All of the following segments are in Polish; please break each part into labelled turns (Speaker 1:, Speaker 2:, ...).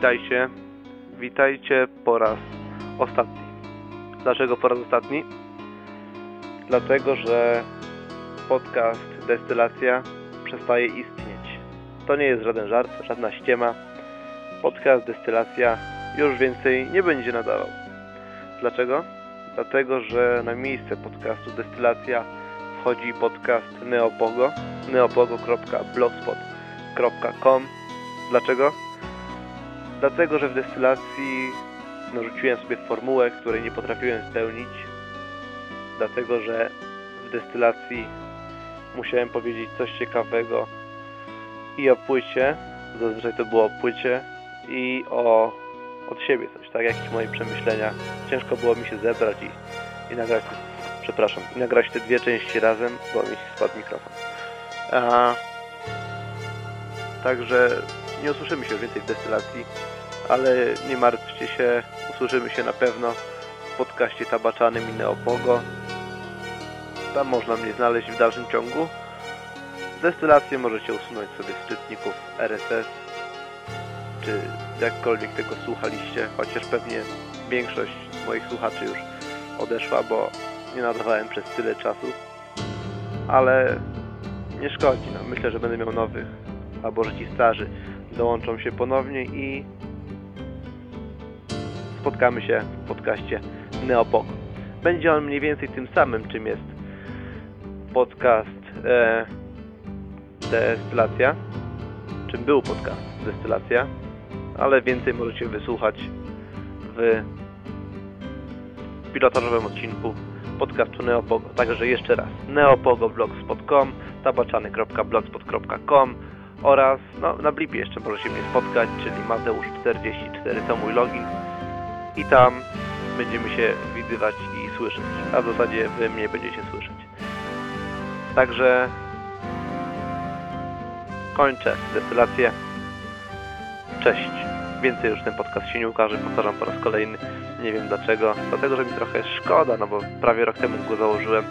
Speaker 1: Witajcie. Witajcie po raz ostatni. Dlaczego po raz ostatni? Dlatego, że podcast Destylacja przestaje istnieć. To nie jest żaden żart, żadna ściema. Podcast Destylacja już więcej nie będzie nadawał. Dlaczego? Dlatego, że na miejsce podcastu Destylacja wchodzi podcast Neopogo, neopogo.blogspot.com. Dlaczego? Dlatego, że w destylacji narzuciłem sobie formułę, której nie potrafiłem spełnić. Dlatego, że w destylacji musiałem powiedzieć coś ciekawego i o płycie, zazwyczaj to było o płycie, i o od siebie coś, tak? Jakieś moje przemyślenia. Ciężko było mi się zebrać i, i nagrać, przepraszam, i nagrać te dwie części razem, bo mi spadł mikrofon. Także nie usłyszymy się już więcej w destylacji, ale nie martwcie się, usłyszymy się na pewno w podcaście tabaczanym i Neopogo. Tam można mnie znaleźć w dalszym ciągu. Destylację możecie usunąć sobie z czytników RSS, czy jakkolwiek tego słuchaliście, chociaż pewnie większość moich słuchaczy już odeszła, bo nie nadawałem przez tyle czasu. Ale nie szkodzi, no. myślę, że będę miał nowych, albo że ci starzy dołączą się ponownie i spotkamy się w podcaście Neopok. Będzie on mniej więcej tym samym, czym jest podcast e, Destylacja, czym był podcast? Destylacja, ale więcej możecie wysłuchać w pilotażowym odcinku podcastu Neopogo. Także jeszcze raz. neopogoblogspot.com, tabaczany.blogspot.com oraz no, na Blipie jeszcze możecie mnie spotkać, czyli Mateusz44 to mój login i tam będziemy się widywać i słyszeć, a w zasadzie wy mnie będziecie słyszeć. Także kończę destylację. Cześć. Więcej już ten podcast się nie ukaże, powtarzam po raz kolejny. Nie wiem dlaczego. Dlatego, że mi trochę szkoda, no bo prawie rok temu go założyłem.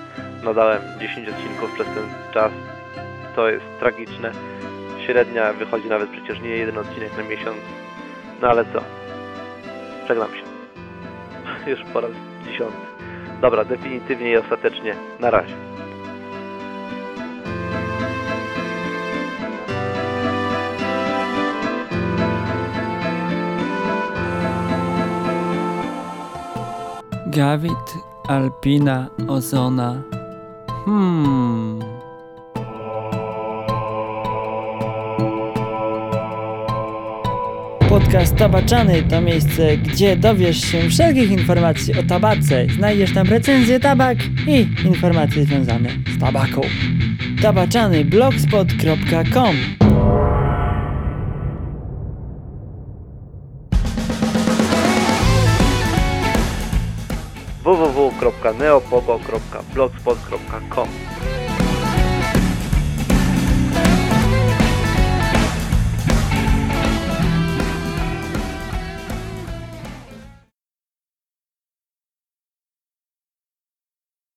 Speaker 1: Nadałem 10 odcinków przez ten czas. To jest tragiczne. Średnia wychodzi nawet przecież nie jeden odcinek na miesiąc. No ale co? Żegnam się. Już po raz dziesiąty. Dobra, definitywnie i ostatecznie. Na razie.
Speaker 2: Gawit, Alpina, Ozona. Hmm. Podcast Tabaczany to miejsce, gdzie dowiesz się wszelkich informacji o tabace. Znajdziesz tam recenzję tabak i informacje związane z tabaką. Tabaczany blogspot.com
Speaker 1: www.neopogo.blogspot.com